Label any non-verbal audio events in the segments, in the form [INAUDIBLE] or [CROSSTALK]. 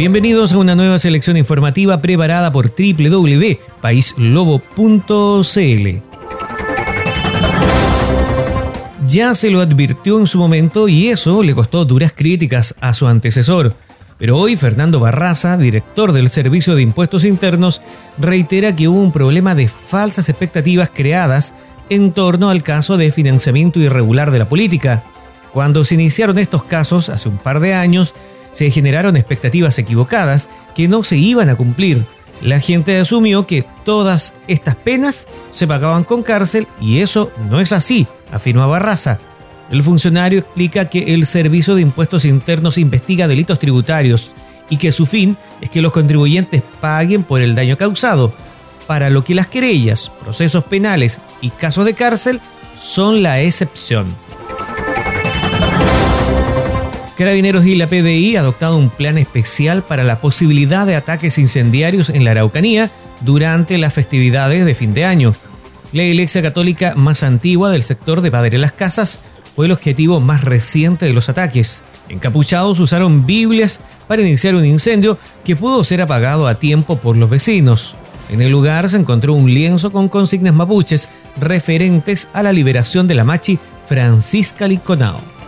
Bienvenidos a una nueva selección informativa preparada por www.paislobo.cl. Ya se lo advirtió en su momento y eso le costó duras críticas a su antecesor. Pero hoy Fernando Barraza, director del Servicio de Impuestos Internos, reitera que hubo un problema de falsas expectativas creadas en torno al caso de financiamiento irregular de la política. Cuando se iniciaron estos casos hace un par de años, se generaron expectativas equivocadas que no se iban a cumplir. La gente asumió que todas estas penas se pagaban con cárcel y eso no es así, afirma Barraza. El funcionario explica que el Servicio de Impuestos Internos investiga delitos tributarios y que su fin es que los contribuyentes paguen por el daño causado, para lo que las querellas, procesos penales y casos de cárcel son la excepción. Carabineros y la PDI ha adoptado un plan especial para la posibilidad de ataques incendiarios en la Araucanía durante las festividades de fin de año. La iglesia católica más antigua del sector de Padre Las Casas fue el objetivo más reciente de los ataques. Encapuchados usaron Biblias para iniciar un incendio que pudo ser apagado a tiempo por los vecinos. En el lugar se encontró un lienzo con consignas mapuches referentes a la liberación de la machi Francisca Liconao.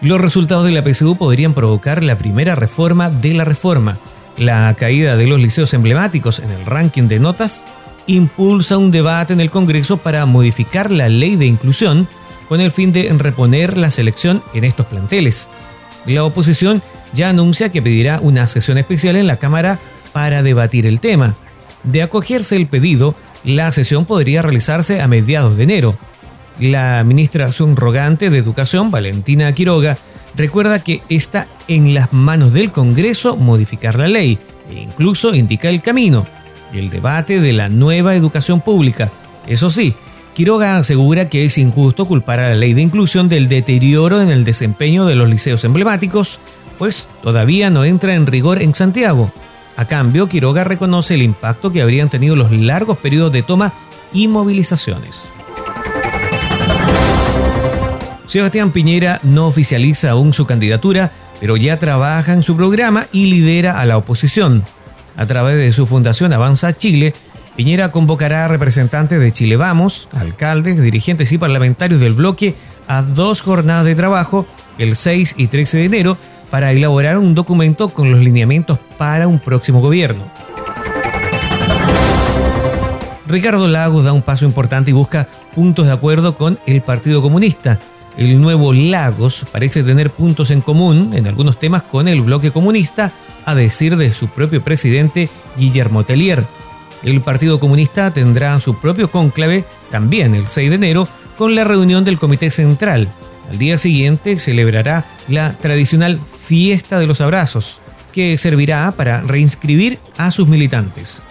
Los resultados de la PSU podrían provocar la primera reforma de la reforma. La caída de los liceos emblemáticos en el ranking de notas impulsa un debate en el Congreso para modificar la ley de inclusión con el fin de reponer la selección en estos planteles. La oposición ya anuncia que pedirá una sesión especial en la Cámara para debatir el tema. De acogerse el pedido, la sesión podría realizarse a mediados de enero. La ministra subrogante de Educación, Valentina Quiroga, recuerda que está en las manos del Congreso modificar la ley e incluso indica el camino, el debate de la nueva educación pública. Eso sí, Quiroga asegura que es injusto culpar a la ley de inclusión del deterioro en el desempeño de los liceos emblemáticos, pues todavía no entra en rigor en Santiago. A cambio, Quiroga reconoce el impacto que habrían tenido los largos periodos de toma y movilizaciones. Sebastián Piñera no oficializa aún su candidatura, pero ya trabaja en su programa y lidera a la oposición. A través de su fundación Avanza Chile, Piñera convocará a representantes de Chile Vamos, alcaldes, dirigentes y parlamentarios del bloque a dos jornadas de trabajo, el 6 y 13 de enero, para elaborar un documento con los lineamientos para un próximo gobierno. Ricardo Lagos da un paso importante y busca puntos de acuerdo con el Partido Comunista. El nuevo Lagos parece tener puntos en común en algunos temas con el bloque comunista, a decir de su propio presidente Guillermo Tellier. El Partido Comunista tendrá su propio cónclave también el 6 de enero con la reunión del Comité Central. Al día siguiente celebrará la tradicional Fiesta de los Abrazos, que servirá para reinscribir a sus militantes.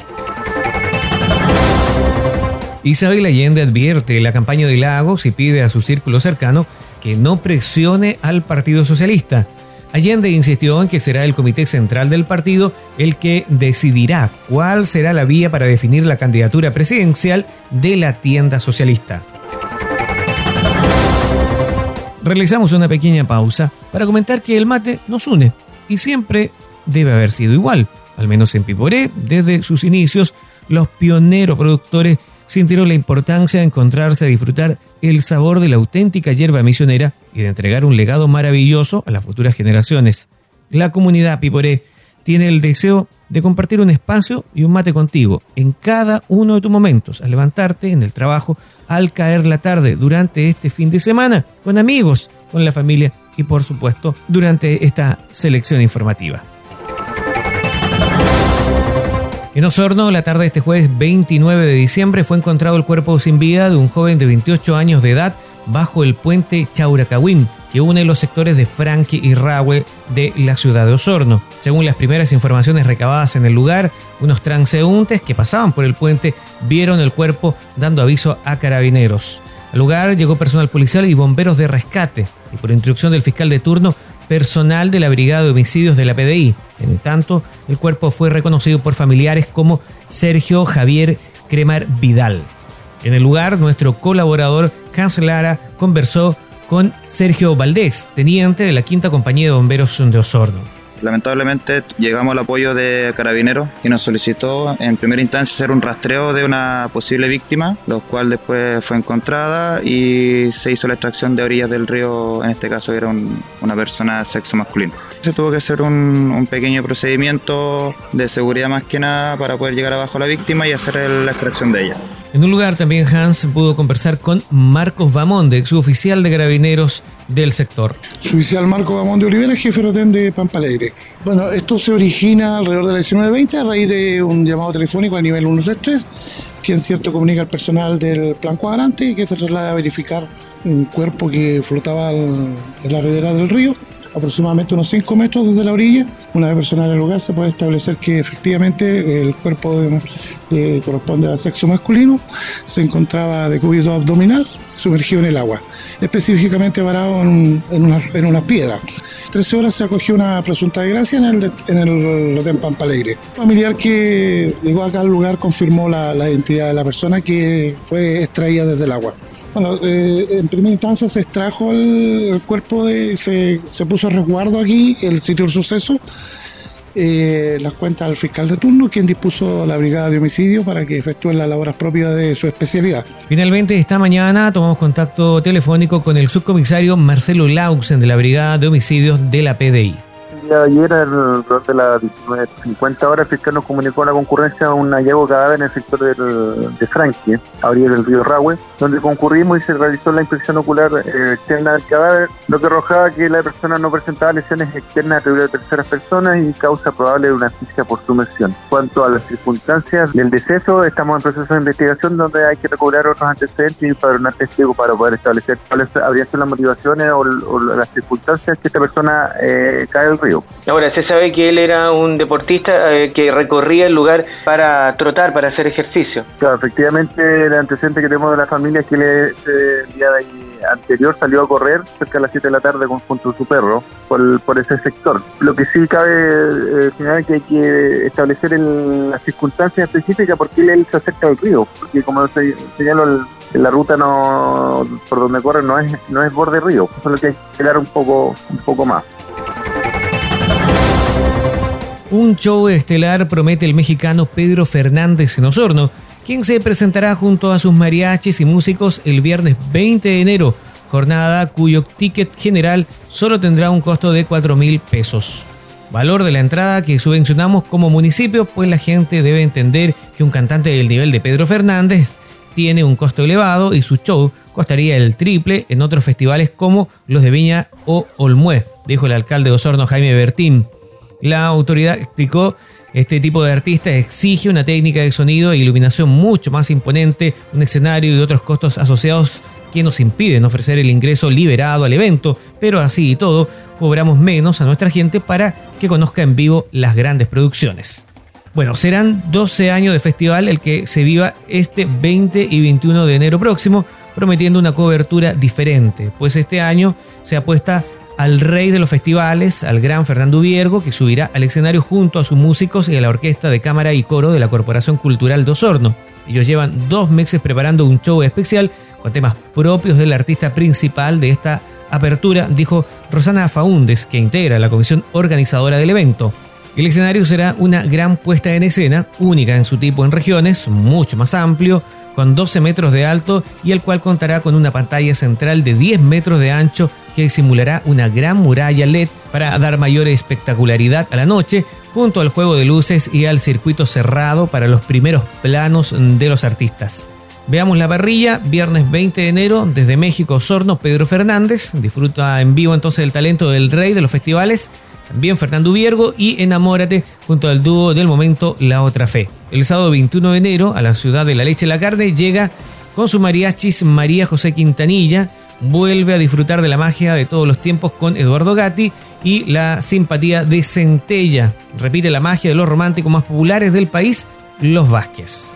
Isabel Allende advierte la campaña de Lagos y pide a su círculo cercano que no presione al Partido Socialista. Allende insistió en que será el Comité Central del partido el que decidirá cuál será la vía para definir la candidatura presidencial de la tienda socialista. Realizamos una pequeña pausa para comentar que el mate nos une y siempre debe haber sido igual, al menos en Piporé, desde sus inicios, los pioneros productores sintieron la importancia de encontrarse a disfrutar el sabor de la auténtica hierba misionera y de entregar un legado maravilloso a las futuras generaciones. La comunidad Piporé tiene el deseo de compartir un espacio y un mate contigo en cada uno de tus momentos, al levantarte en el trabajo, al caer la tarde, durante este fin de semana, con amigos, con la familia y por supuesto durante esta selección informativa. En Osorno, la tarde de este jueves 29 de diciembre, fue encontrado el cuerpo sin vida de un joven de 28 años de edad bajo el puente Chauracahuín, que une los sectores de Franque y Rahue de la ciudad de Osorno. Según las primeras informaciones recabadas en el lugar, unos transeúntes que pasaban por el puente vieron el cuerpo dando aviso a carabineros. Al lugar llegó personal policial y bomberos de rescate, y por instrucción del fiscal de turno personal de la Brigada de Homicidios de la PDI. En tanto, el cuerpo fue reconocido por familiares como Sergio Javier Cremar Vidal. En el lugar, nuestro colaborador Hans Lara conversó con Sergio Valdés, teniente de la Quinta Compañía de Bomberos de Osorno. Lamentablemente llegamos al apoyo de Carabineros que nos solicitó en primera instancia hacer un rastreo de una posible víctima, lo cual después fue encontrada y se hizo la extracción de orillas del río, en este caso era una persona de sexo masculino. Se tuvo que hacer un, un, pequeño procedimiento de seguridad más que nada para poder llegar abajo a la víctima y hacer la extracción de ella. En un lugar también Hans pudo conversar con Marcos Bamonde, suboficial de carabineros del sector. Suboficial Marcos Bamonde Olivera, jefe rotén de Pampa Alegre. Bueno, esto se origina alrededor de la 19.20 a raíz de un llamado telefónico a nivel 133, quien cierto comunica al personal del plan cuadrante que se traslada a verificar un cuerpo que flotaba en la ribera del río aproximadamente unos 5 metros desde la orilla. Una vez personal el lugar se puede establecer que efectivamente el cuerpo de, corresponde al sexo masculino se encontraba de cúbito abdominal sumergido en el agua, específicamente varado en, en, una, en unas piedras. 13 horas se acogió una presunta desgracia en el, en el hotel Pampa Alegre. familiar que llegó acá al lugar confirmó la identidad de la persona que fue extraída desde el agua. Bueno, eh, en primera instancia se extrajo el, cuerpo, de, se, se, puso a resguardo aquí, el sitio del suceso, eh, las cuentas al fiscal de turno, quien dispuso la brigada de homicidio para que efectúen las labores propias de su especialidad. Finalmente, esta mañana tomamos contacto telefónico con el subcomisario Marcelo Lauxen de la brigada de homicidios de la PDI día de ayer, alrededor de las 19.50 horas, el fiscal nos comunicó a la concurrencia un hallazgo cadáver en el sector de Frankie, a del río Rahue, donde concurrimos y se realizó la inspección ocular eh, externa del cadáver, lo que arrojaba que la persona no presentaba lesiones externas atribuidas a terceras personas y causa probable de una asfixia por sumersión. Cuanto a las circunstancias del deceso, estamos en proceso de investigación donde hay que recobrar otros antecedentes y padronar testigos para poder establecer cuáles habrían sido las motivaciones o, las circunstancias que esta persona eh, cae al río. Ahora, se sabe que él era un deportista eh, que recorría el lugar para trotar, para hacer ejercicio. Claro, efectivamente, el antecedente que tenemos de la familia es que él, el día anterior salió a correr cerca de las 7 de la tarde junto a su perro por, por ese sector. Lo que sí cabe eh, señalar que hay que establecer las circunstancias específicas porque él, se acerca al río, porque como se, señaló, la ruta no por donde corre no es no es borde río, eso es lo que hay que esperar un poco un poco más. Un show estelar promete el mexicano Pedro Fernández en Osorno, quien se presentará junto a sus mariachis y músicos el viernes 20 de enero, jornada cuyo ticket general solo tendrá un costo de 4 mil pesos. Valor de la entrada que subvencionamos como municipio, pues la gente debe entender que un cantante del nivel de Pedro Fernández tiene un costo elevado y su show costaría el triple en otros festivales como los de Viña o Olmué, dijo el alcalde de Osorno Jaime Bertín. La autoridad explicó este tipo de artista exige una técnica de sonido e iluminación mucho más imponente, un escenario y otros costos asociados que nos impiden ofrecer el ingreso liberado al evento, pero así y todo, cobramos menos a nuestra gente para que conozca en vivo las grandes producciones. Bueno, serán 12 años de festival el que se viva este 20 y 21 de enero próximo, prometiendo una cobertura diferente, pues este año se apuesta al rey de los festivales, al gran Fernando Viergo, que subirá al escenario junto a sus músicos y a la orquesta de cámara y coro de la Corporación Cultural de Osorno. Ellos llevan dos meses preparando un show especial con temas propios del artista principal de esta apertura, dijo Rosana Faúndes, que integra la comisión organizadora del evento. El escenario será una gran puesta en escena, única en su tipo en regiones, mucho más amplio, con 12 metros de alto y el cual contará con una pantalla central de 10 metros de ancho que simulará una gran muralla LED para dar mayor espectacularidad a la noche, junto al juego de luces y al circuito cerrado para los primeros planos de los artistas. Veamos la parrilla, viernes 20 de enero, desde México, Sorno, Pedro Fernández. Disfruta en vivo entonces el talento del rey de los festivales, también Fernando Viergo y Enamórate junto al dúo del momento La Otra Fe. El sábado 21 de enero, a la ciudad de la leche y la carne, llega con su mariachis María José Quintanilla, vuelve a disfrutar de la magia de todos los tiempos con Eduardo Gatti y la simpatía de Centella. Repite la magia de los románticos más populares del país, los Vázquez.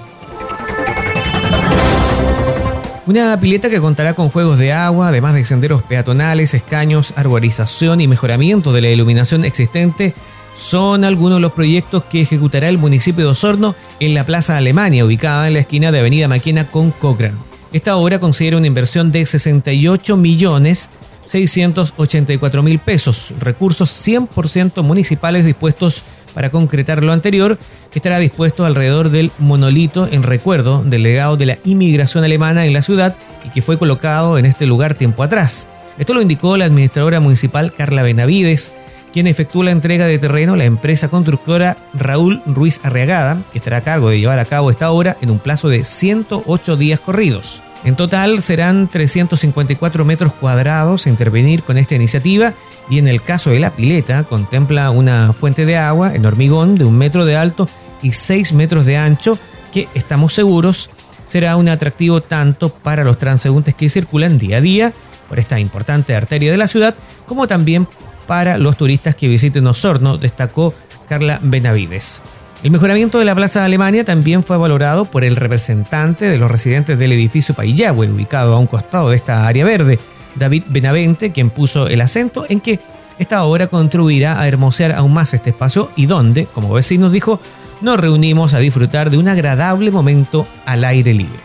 Una pileta que contará con juegos de agua, además de senderos peatonales, escaños, arborización y mejoramiento de la iluminación existente, son algunos de los proyectos que ejecutará el municipio de Osorno en la Plaza Alemania, ubicada en la esquina de Avenida Maquena con Cochrane. Esta obra considera una inversión de 68 millones 684 mil pesos, recursos 100% municipales dispuestos para concretar lo anterior, que estará dispuesto alrededor del monolito en recuerdo del legado de la inmigración alemana en la ciudad y que fue colocado en este lugar tiempo atrás. Esto lo indicó la administradora municipal Carla Benavides, quien efectuó la entrega de terreno la empresa constructora Raúl Ruiz Arriagada, que estará a cargo de llevar a cabo esta obra en un plazo de 108 días corridos. En total serán 354 metros cuadrados a intervenir con esta iniciativa y en el caso de la pileta contempla una fuente de agua en hormigón de un metro de alto y 6 metros de ancho que estamos seguros será un atractivo tanto para los transeúntes que circulan día a día por esta importante arteria de la ciudad como también para los turistas que visiten Osorno, destacó Carla Benavides. El mejoramiento de la Plaza de Alemania también fue valorado por el representante de los residentes del edificio Paillahue, ubicado a un costado de esta área verde, David Benavente, quien puso el acento en que esta obra contribuirá a hermosear aún más este espacio y donde, como vecinos dijo, nos reunimos a disfrutar de un agradable momento al aire libre.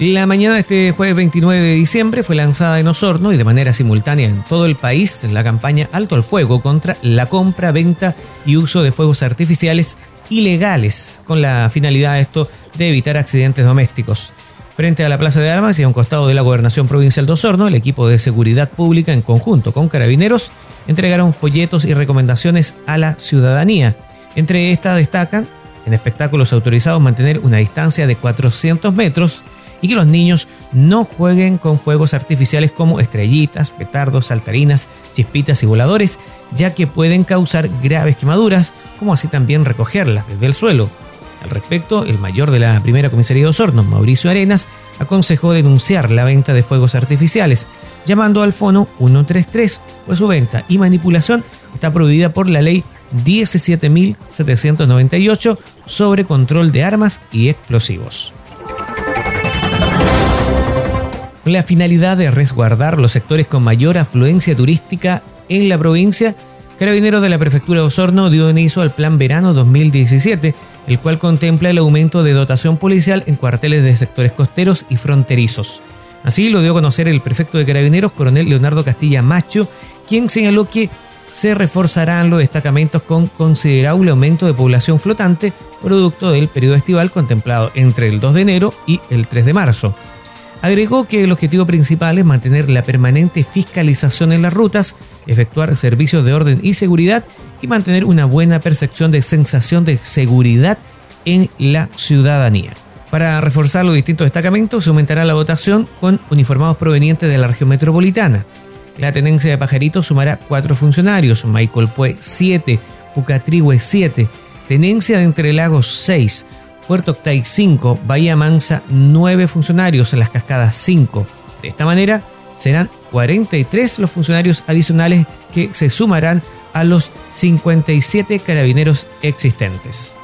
La mañana de este jueves 29 de diciembre fue lanzada en Osorno y de manera simultánea en todo el país la campaña Alto al Fuego contra la compra, venta y uso de fuegos artificiales ilegales, con la finalidad esto de evitar accidentes domésticos. Frente a la Plaza de Armas y a un costado de la Gobernación Provincial de Osorno, el equipo de seguridad pública en conjunto con carabineros entregaron folletos y recomendaciones a la ciudadanía. Entre estas destacan, en espectáculos autorizados, mantener una distancia de 400 metros, y que los niños no jueguen con fuegos artificiales como estrellitas, petardos, saltarinas, chispitas y voladores, ya que pueden causar graves quemaduras, como así también recogerlas desde el suelo. Al respecto, el mayor de la primera comisaría de Osorno, Mauricio Arenas, aconsejó denunciar la venta de fuegos artificiales, llamando al fono 133, pues su venta y manipulación está prohibida por la ley 17.798 sobre control de armas y explosivos la finalidad de resguardar los sectores con mayor afluencia turística en la provincia, Carabineros de la Prefectura de Osorno dio inicio al Plan Verano 2017, el cual contempla el aumento de dotación policial en cuarteles de sectores costeros y fronterizos. Así lo dio a conocer el prefecto de Carabineros, coronel Leonardo Castilla Macho, quien señaló que se reforzarán los destacamentos con considerable aumento de población flotante, producto del periodo estival contemplado entre el 2 de enero y el 3 de marzo. Agregó que el objetivo principal es mantener la permanente fiscalización en las rutas, efectuar servicios de orden y seguridad y mantener una buena percepción de sensación de seguridad en la ciudadanía. Para reforzar los distintos destacamentos se aumentará la votación con uniformados provenientes de la región metropolitana. La tenencia de Pajaritos sumará cuatro funcionarios, Michael Pue 7, Pucatrihue 7, Tenencia de Entre Lagos 6, Puerto Octay 5, Bahía Mansa 9 funcionarios, en las cascadas 5. De esta manera serán 43 los funcionarios adicionales que se sumarán a los 57 carabineros existentes.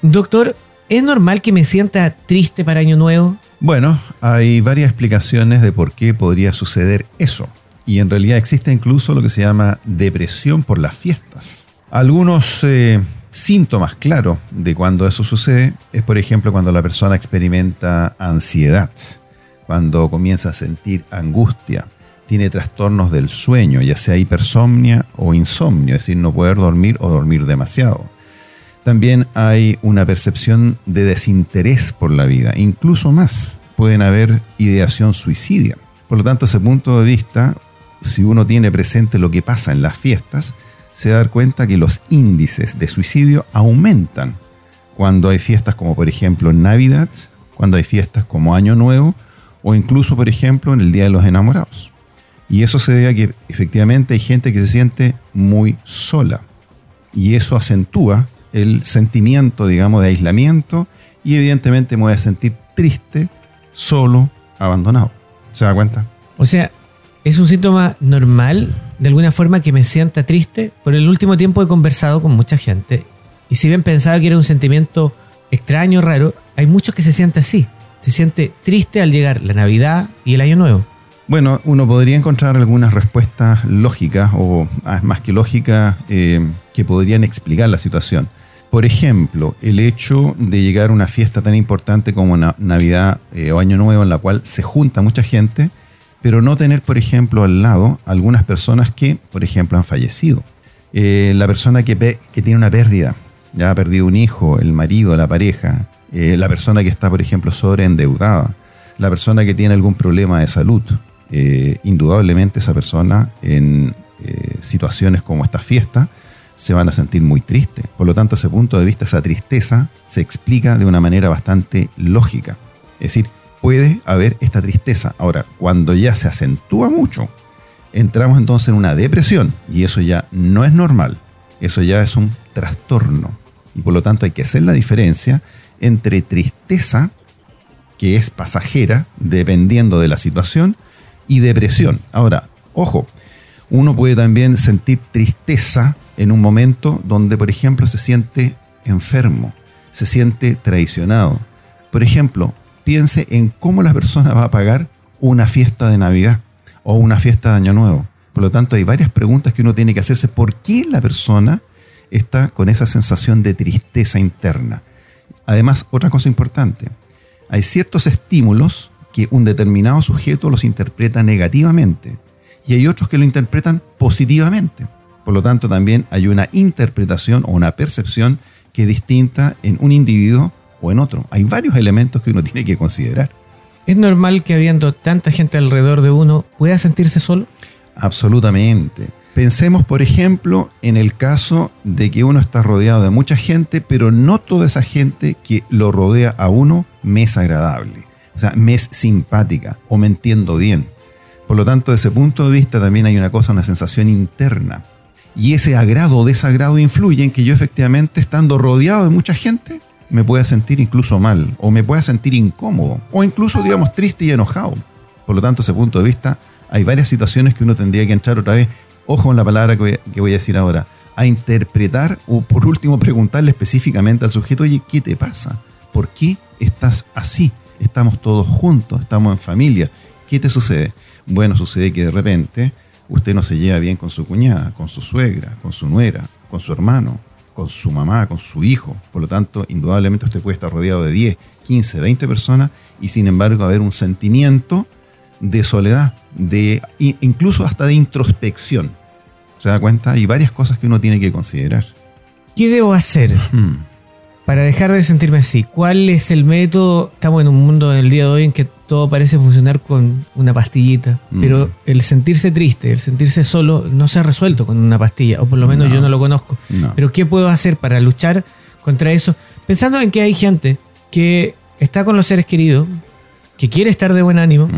Doctor, ¿es normal que me sienta triste para Año Nuevo? Bueno, hay varias explicaciones de por qué podría suceder eso. Y en realidad existe incluso lo que se llama depresión por las fiestas. Algunos eh, Síntomas claros de cuando eso sucede es, por ejemplo, cuando la persona experimenta ansiedad, cuando comienza a sentir angustia, tiene trastornos del sueño, ya sea hipersomnia o insomnio, es decir, no poder dormir o dormir demasiado. También hay una percepción de desinterés por la vida, incluso más, pueden haber ideación suicidia. Por lo tanto, ese punto de vista, si uno tiene presente lo que pasa en las fiestas, se da cuenta que los índices de suicidio aumentan cuando hay fiestas como por ejemplo Navidad, cuando hay fiestas como Año Nuevo o incluso por ejemplo en el Día de los Enamorados. Y eso se debe a que efectivamente hay gente que se siente muy sola y eso acentúa el sentimiento, digamos, de aislamiento y evidentemente me voy a sentir triste, solo, abandonado. ¿Se da cuenta? O sea, es un síntoma normal de alguna forma que me sienta triste. Por el último tiempo he conversado con mucha gente y si bien pensaba que era un sentimiento extraño, raro, hay muchos que se sienten así. Se siente triste al llegar la Navidad y el Año Nuevo. Bueno, uno podría encontrar algunas respuestas lógicas o ah, más que lógicas eh, que podrían explicar la situación. Por ejemplo, el hecho de llegar a una fiesta tan importante como Navidad eh, o Año Nuevo en la cual se junta mucha gente, pero no tener, por ejemplo, al lado algunas personas que, por ejemplo, han fallecido. Eh, la persona que, que, tiene una pérdida, ya ha perdido un hijo, el marido, la pareja, eh, la persona que está, por ejemplo, sobreendeudada, la persona que tiene algún problema de salud. indudablemente esa persona en situaciones como esta fiesta, se van a sentir muy tristes. Por lo tanto, ese punto de vista, esa tristeza, se explica de una manera bastante lógica. Es decir, puede haber esta tristeza. Ahora, cuando ya se acentúa mucho, entramos entonces en una depresión y eso ya no es normal. Eso ya es un trastorno. Y por lo tanto hay que hacer la diferencia entre tristeza, que es pasajera, dependiendo de la situación, y depresión. Ahora, ojo, uno puede también sentir tristeza en un momento donde, por ejemplo, se siente enfermo, se siente traicionado. Por ejemplo, piense en cómo la persona va a pagar una fiesta de Navidad o una fiesta de Año Nuevo. Por lo tanto, hay varias preguntas que uno tiene que hacerse. ¿Por qué la persona está con esa sensación de tristeza interna? Además, otra cosa importante, hay ciertos estímulos que un determinado sujeto los interpreta negativamente y hay otros que lo interpretan positivamente. Por lo tanto, también hay una interpretación o una percepción que es distinta en un individuo o en otro. Hay varios elementos que uno [LAUGHS] tiene que considerar. ¿Es normal que habiendo tanta gente alrededor de uno pueda sentirse solo? Absolutamente. Pensemos, por ejemplo, en el caso de que uno está rodeado de mucha gente, pero no toda esa gente que lo rodea a uno me es agradable. O sea, me es simpática o me entiendo bien. Por lo tanto, desde ese punto de vista también hay una cosa, una sensación interna y ese agrado o desagrado influye en que yo efectivamente, estando rodeado de mucha gente, me pueda sentir incluso mal, o me pueda sentir incómodo, o incluso, digamos, triste y enojado. Por lo tanto, ese punto de vista, hay varias situaciones que uno tendría que entrar otra vez, ojo en la palabra que voy, a decir ahora, a interpretar o por último preguntarle específicamente al sujeto, oye, ¿qué te pasa? ¿Por qué estás así? Estamos todos juntos, estamos en familia. ¿Qué te sucede? Bueno, sucede que de repente usted no se lleva bien con su cuñada, con su suegra, con su nuera, con su hermano, con su mamá, con su hijo. Por lo tanto, indudablemente usted puede estar rodeado de 10, 15, 20 personas y sin embargo haber un sentimiento de soledad, de incluso hasta de introspección. ¿Se da cuenta? Hay varias cosas que uno tiene que considerar. ¿Qué debo hacer? Hmm para dejar de sentirme así? ¿Cuál es el método? Estamos en un mundo en el día de hoy en que todo parece funcionar con una pastillita, mm. pero el sentirse triste, el sentirse solo, no se ha resuelto con una pastilla, o por lo menos yo no lo conozco. Pero ¿qué puedo hacer para luchar contra eso? Pensando en que hay gente que está con los seres queridos, que quiere estar de buen ánimo,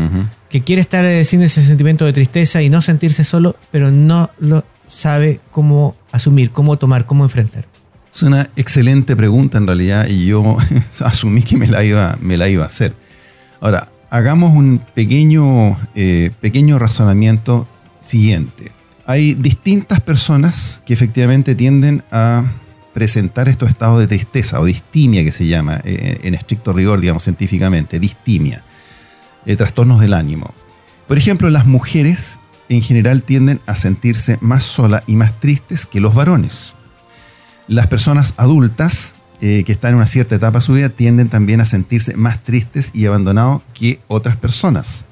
que quiere estar eh, sin ese sentimiento de tristeza y no sentirse solo, pero no lo sabe cómo asumir, cómo tomar, cómo enfrentar. Es una excelente pregunta en realidad y yo [LAUGHS] asumí que me la iba, me la iba a hacer. Ahora, hagamos un pequeño, eh, pequeño razonamiento siguiente. Hay distintas personas que efectivamente tienden a presentar estos estados de tristeza o distimia que se llama eh, en estricto rigor, digamos científicamente, distimia, eh, trastornos del ánimo. Por ejemplo, las mujeres en general tienden a sentirse más solas y más tristes que los varones. Las personas adultas eh, que están en una cierta etapa de su vida tienden también a sentirse más tristes y abandonados que otras personas.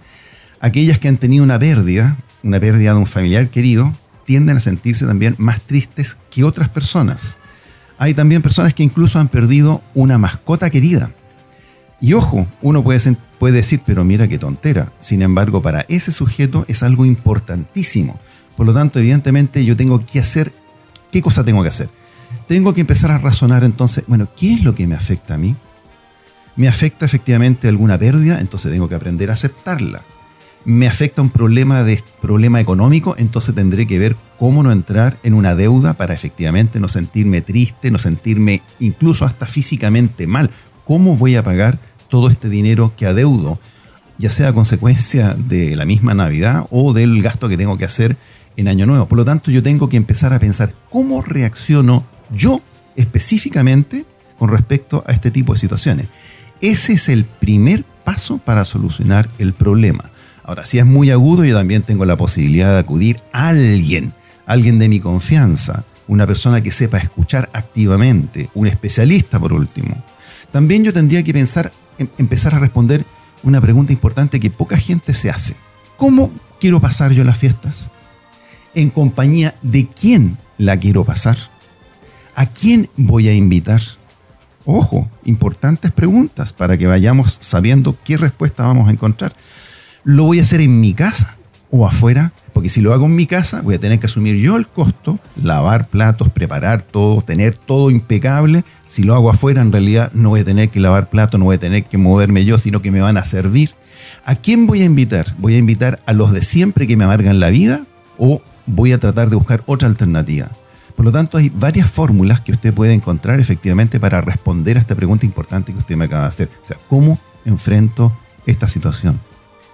Aquellas que han tenido una pérdida, una pérdida de un familiar querido, tienden a sentirse también más tristes que otras personas. Hay también personas que incluso han perdido una mascota querida. Y ojo, uno puede, puede decir, pero mira qué tontera. Sin embargo, para ese sujeto es algo importantísimo. Por lo tanto, evidentemente yo tengo que hacer, ¿qué cosa tengo que hacer? Tengo que empezar a razonar entonces, bueno, ¿qué es lo que me afecta a mí? ¿Me afecta efectivamente alguna pérdida? Entonces tengo que aprender a aceptarla. ¿Me afecta un problema, de, problema económico? Entonces tendré que ver cómo no entrar en una deuda para efectivamente no sentirme triste, no sentirme incluso hasta físicamente mal. ¿Cómo voy a pagar todo este dinero que adeudo? ya sea a consecuencia de la misma Navidad o del gasto que tengo que hacer en Año Nuevo. Por lo tanto, yo tengo que empezar a pensar cómo reacciono yo específicamente con respecto a este tipo de situaciones. Ese es el primer paso para solucionar el problema. Ahora, si es muy agudo, yo también tengo la posibilidad de acudir a alguien, alguien de mi confianza, una persona que sepa escuchar activamente, un especialista por último. También yo tendría que pensar, em, empezar a responder una pregunta importante que poca gente se hace. ¿Cómo quiero pasar yo las fiestas? ¿En compañía de quién la quiero pasar? ¿A quién voy a invitar? Ojo, importantes preguntas para que vayamos sabiendo qué respuesta vamos a encontrar. ¿Lo voy a hacer en mi casa o afuera? Porque si lo hago en mi casa, voy a tener que asumir yo el costo, lavar platos, preparar todo, tener todo impecable. Si lo hago afuera, en realidad no voy a tener que lavar platos, no voy a tener que moverme yo, sino que me van a servir. ¿A quién voy a invitar? ¿Voy a invitar a los de siempre que me amargan la vida o voy a tratar de buscar otra alternativa? Por lo tanto, hay varias fórmulas que usted puede encontrar efectivamente para responder a esta pregunta importante que usted me acaba de hacer. O sea, ¿cómo enfrento esta situación?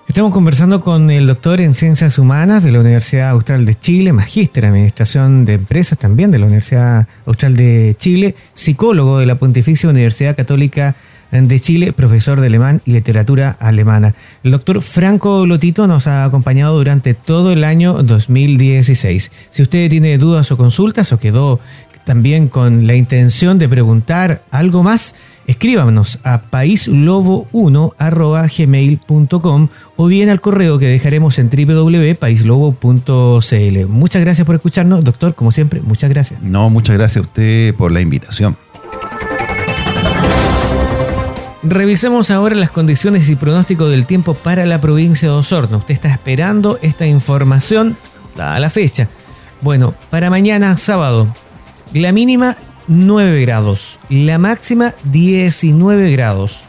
Estamos conversando con el doctor en Ciencias Humanas de la Universidad Austral de Chile, magíster en Administración de Empresas también de la Universidad Austral de Chile, psicólogo de la Pontificia Universidad Católica de Chile, profesor de alemán y literatura alemana. El doctor Franco Lotito nos ha acompañado durante todo el año 2016. Si usted tiene dudas o consultas o quedó también con la intención de preguntar algo más, escríbanos a paislobo1.gmail.com o bien al correo que dejaremos en www.paislobo.cl. Muchas gracias por escucharnos, doctor, como siempre, muchas gracias. No, muchas gracias a usted por la invitación. Revisemos ahora las condiciones y pronóstico del tiempo para la provincia de Osorno. Usted está esperando esta información dada la fecha. Bueno, para mañana sábado, la mínima 9 grados, la máxima 19 grados.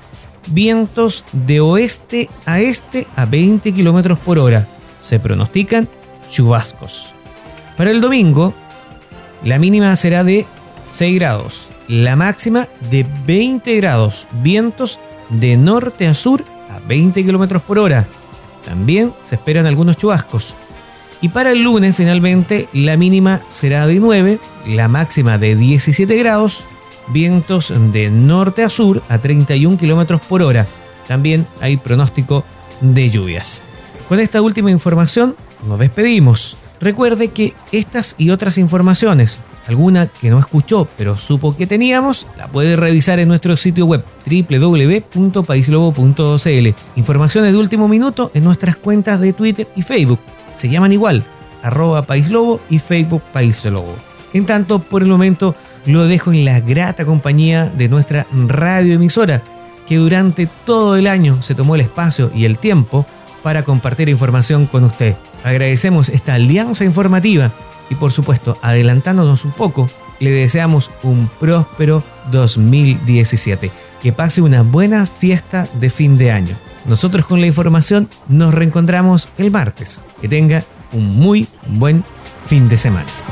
Vientos de oeste a este a 20 kilómetros por hora. Se pronostican chubascos. Para el domingo, la mínima será de 6 grados, la máxima de 20 grados, vientos de norte a sur a 20 kilómetros por hora. También se esperan algunos chubascos. Y para el lunes finalmente la mínima será de 9, la máxima de 17 grados, vientos de norte a sur a 31 kilómetros por hora. También hay pronóstico de lluvias. Con esta última información nos despedimos. Recuerde que estas y otras informaciones alguna que no escuchó pero supo que teníamos, la puede revisar en nuestro sitio web www.paislobo.cl. Informaciones de último minuto en nuestras cuentas de Twitter y Facebook. Se llaman igual, arroba paislobo y Facebook paislobo. En tanto, por el momento lo dejo en la grata compañía de nuestra radioemisora, que durante todo el año se tomó el espacio y el tiempo para compartir información con usted. Agradecemos esta alianza informativa y por supuesto, adelantándonos un poco, le deseamos un próspero 2017. Que pase una buena fiesta de fin de año. Nosotros con la información nos reencontramos el martes. Que tenga un muy buen fin de semana.